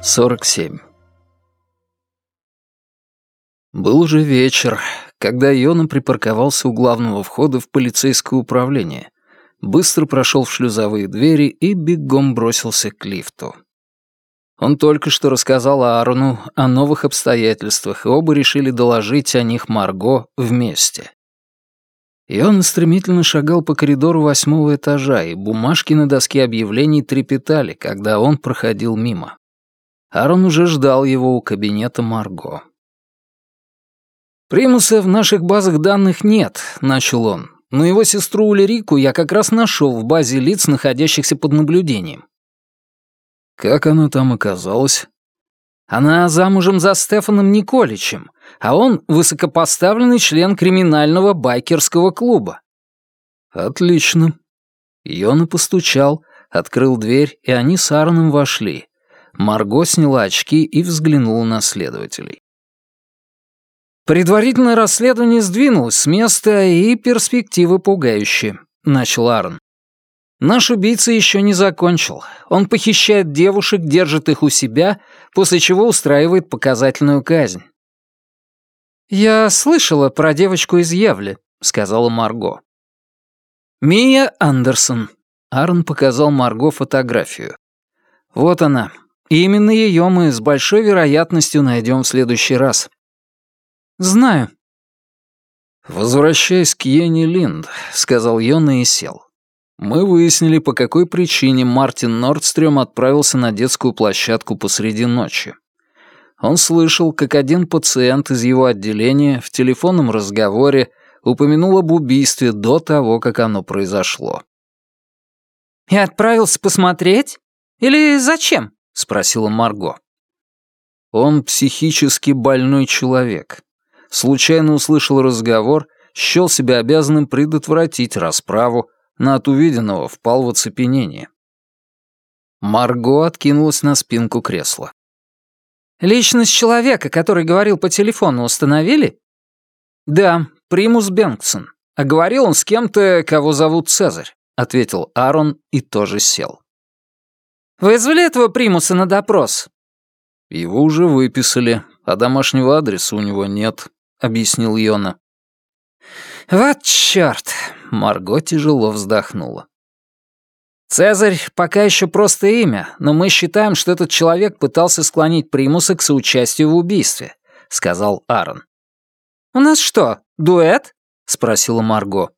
Сорок семь. Был уже вечер, когда Йона припарковался у главного входа в полицейское управление, быстро прошел в шлюзовые двери и бегом бросился к лифту. Он только что рассказал Аарону о новых обстоятельствах, и оба решили доложить о них Марго вместе. И он стремительно шагал по коридору восьмого этажа, и бумажки на доске объявлений трепетали, когда он проходил мимо. Аарон уже ждал его у кабинета Марго. «Примуса в наших базах данных нет», — начал он, «но его сестру Улерику я как раз нашел в базе лиц, находящихся под наблюдением. Как она там оказалась? Она замужем за Стефаном Николичем, а он высокопоставленный член криминального байкерского клуба. Отлично. Йона постучал, открыл дверь, и они с Аароном вошли. Марго сняла очки и взглянула на следователей. «Предварительное расследование сдвинулось с места, и перспективы пугающие», — начал Аарон. Наш убийца еще не закончил. Он похищает девушек, держит их у себя, после чего устраивает показательную казнь. «Я слышала про девочку из Евли», — сказала Марго. «Мия Андерсон». Аарон показал Марго фотографию. «Вот она. И именно ее мы с большой вероятностью найдем в следующий раз». «Знаю». «Возвращаясь к Йенни Линд», — сказал Йона и сел. Мы выяснили, по какой причине Мартин Нордстрём отправился на детскую площадку посреди ночи. Он слышал, как один пациент из его отделения в телефонном разговоре упомянул об убийстве до того, как оно произошло. «И отправился посмотреть? Или зачем?» — спросила Марго. Он психически больной человек. Случайно услышал разговор, счел себя обязанным предотвратить расправу, но от увиденного впал в оцепенение. Марго откинулась на спинку кресла. «Личность человека, который говорил по телефону, установили?» «Да, Примус Бенксон. А говорил он с кем-то, кого зовут Цезарь», — ответил Аарон и тоже сел. «Вызвали этого Примуса на допрос?» «Его уже выписали, а домашнего адреса у него нет», — объяснил Йона. «Вот чёрт!» — Марго тяжело вздохнула. «Цезарь пока еще просто имя, но мы считаем, что этот человек пытался склонить Примуса к соучастию в убийстве», — сказал Аарон. «У нас что, дуэт?» — спросила Марго.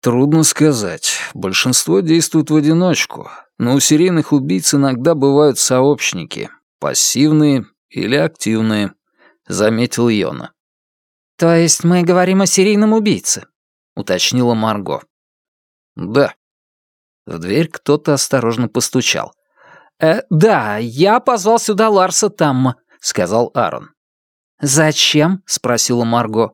Трудно сказать. Большинство действует в одиночку, но у серийных убийц иногда бывают сообщники, пассивные или активные, заметил Йона. «То есть мы говорим о серийном убийце?» — уточнила Марго. «Да». В дверь кто-то осторожно постучал. «Э, «Да, я позвал сюда Ларса Тамма», — сказал Аарон. «Зачем?» — спросила Марго.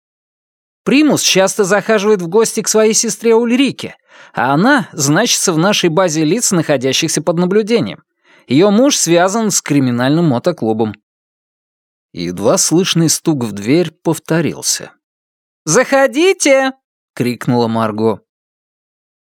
«Примус часто захаживает в гости к своей сестре Ульрике, а она значится в нашей базе лиц, находящихся под наблюдением. Ее муж связан с криминальным мотоклубом едва слышный стук в дверь повторился. «Заходите!» — крикнула Марго.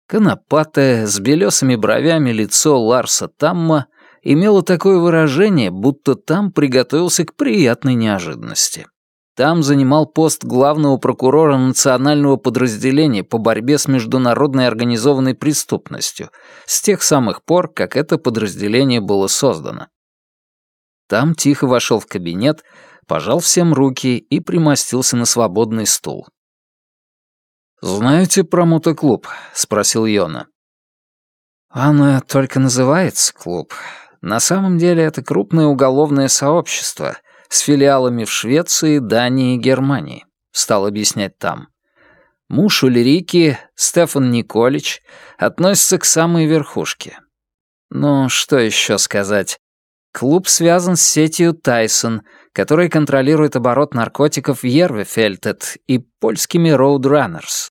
Конопатое, с белесыми бровями лицо Ларса Тамма имело такое выражение, будто там приготовился к приятной неожиданности. Там занимал пост главного прокурора национального подразделения по борьбе с международной организованной преступностью с тех самых пор, как это подразделение было создано. Там тихо вошел в кабинет, пожал всем руки и примостился на свободный стул. «Знаете про мотоклуб?» — спросил Йона. «Оно только называется клуб. На самом деле это крупное уголовное сообщество с филиалами в Швеции, Дании и Германии», — стал объяснять там. Муж Ульрики, Стефан Николич, относится к самой верхушке. Ну, что еще сказать? Клуб связан с сетью Тайсон, которая контролирует оборот наркотиков в Ервефельтет и польскими Роудраннерс.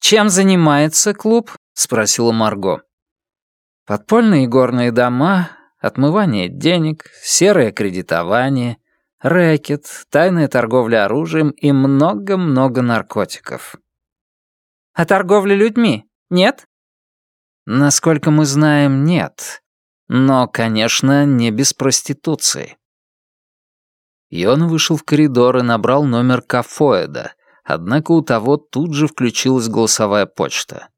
«Чем занимается клуб?» — спросила Марго. «Подпольные горные дома, отмывание денег, серое кредитование, рэкет, тайная торговля оружием и много-много наркотиков. А торговля людьми? Нет? Насколько мы знаем, нет. Но, конечно, не без проституции. Йона вышел в коридор и набрал номер Кафоэда, однако у того тут же включилась голосовая почта.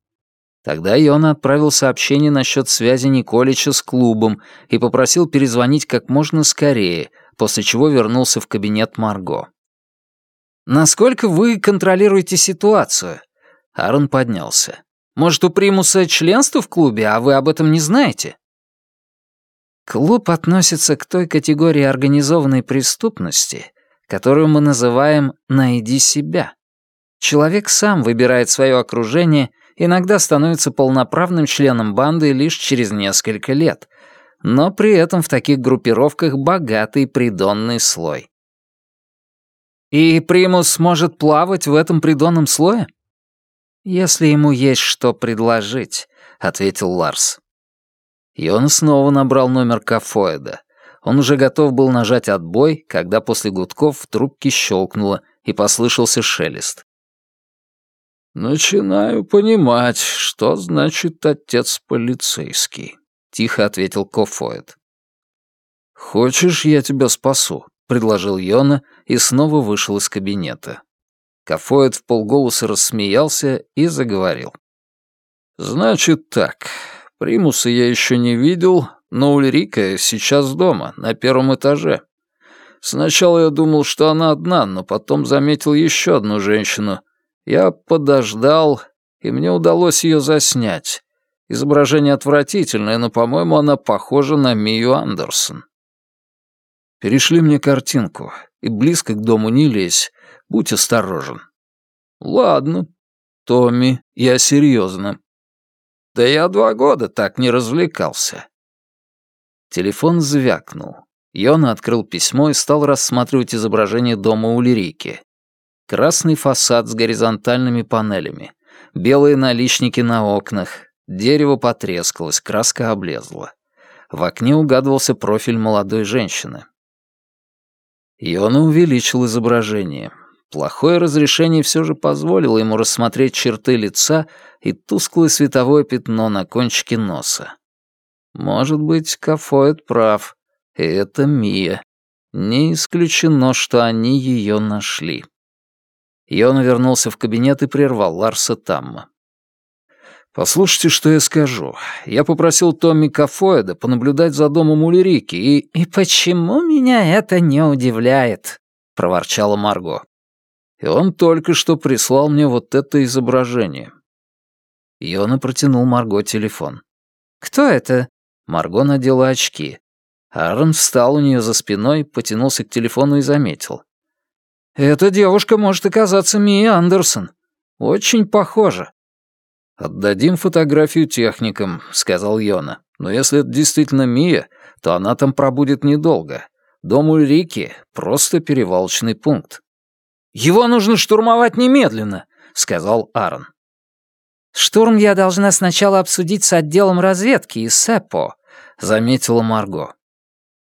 Тогда Йона отправил сообщение насчет связи Николича с клубом и попросил перезвонить как можно скорее, после чего вернулся в кабинет Марго. «Насколько вы контролируете ситуацию?» Аарон поднялся. «Может, у Примуса членство в клубе, а вы об этом не знаете?» Клуб относится к той категории организованной преступности, которую мы называем «найди себя». Человек сам выбирает свое окружение, иногда становится полноправным членом банды лишь через несколько лет, но при этом в таких группировках богатый придонный слой. И примус может плавать в этом придонном слое? Если ему есть что предложить, ответил Ларс. И он снова набрал номер Кафоэда. Он уже готов был нажать отбой, когда после гудков в трубке щелкнуло и послышался шелест. «Начинаю понимать, что значит отец полицейский», — тихо ответил Кофоэд. «Хочешь, я тебя спасу?» — предложил Йона и снова вышел из кабинета. Кафоэд в полголоса рассмеялся и заговорил. «Значит так, Примуса я еще не видел, но Ульрика сейчас дома, на первом этаже. Сначала я думал, что она одна, но потом заметил еще одну женщину. Я подождал, и мне удалось ее заснять. Изображение отвратительное, но, по-моему, она похожа на Мию Андерсон. Перешли мне картинку, и близко к дому не лезь, будь осторожен. Ладно, Томми, я серьезно. Да я два года так не развлекался. Телефон звякнул. Йона открыл письмо и стал рассматривать изображение дома Улирики. Красный фасад с горизонтальными панелями, белые наличники на окнах, дерево потрескалось, краска облезла. В окне угадывался профиль молодой женщины. Йона увеличил изображение. Плохое разрешение все же позволило ему рассмотреть черты лица и тусклое световое пятно на кончике носа. Может быть, Кафоид прав, и это Мия. Не исключено, что они ее нашли. Йона вернулся в кабинет и прервал Ларса Тамма. «Послушайте, что я скажу. Я попросил Томми Кафоида понаблюдать за домом Улерики и...» «И почему меня это не удивляет?» — проворчала Марго и он только что прислал мне вот это изображение». Йона протянул Марго телефон. «Кто это?» Марго надела очки. Аарон встал у нее за спиной, потянулся к телефону и заметил. «Эта девушка может оказаться Мия Андерсон. Очень похожа». «Отдадим фотографию техникам», — сказал Йона. «Но если это действительно Мия, то она там пробудет недолго. Дом Ульрики — просто перевалочный пункт». «Его нужно штурмовать немедленно», — сказал Аарон. «Штурм я должна сначала обсудить с отделом разведки и СЭПО», — заметила Марго.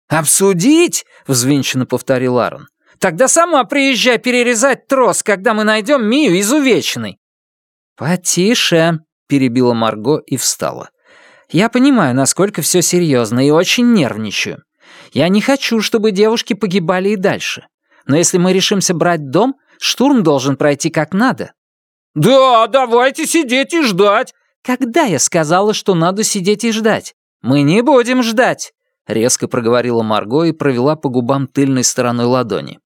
«Обсудить?» — взвинченно повторил Аарон. «Тогда сама приезжай перерезать трос, когда мы найдем Мию изувеченной». «Потише», — перебила Марго и встала. «Я понимаю, насколько все серьезно и очень нервничаю. Я не хочу, чтобы девушки погибали и дальше. Но если мы решимся брать дом, штурм должен пройти как надо». «Да, давайте сидеть и ждать». «Когда я сказала, что надо сидеть и ждать? Мы не будем ждать», — резко проговорила Марго и провела по губам тыльной стороной ладони.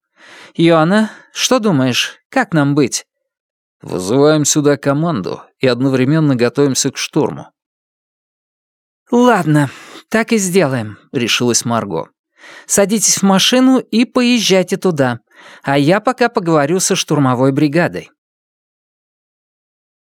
«Йоанна, что думаешь, как нам быть?» «Вызываем сюда команду и одновременно готовимся к штурму». «Ладно, так и сделаем», — решилась Марго. Садитесь в машину и поезжайте туда, а я пока поговорю со штурмовой бригадой.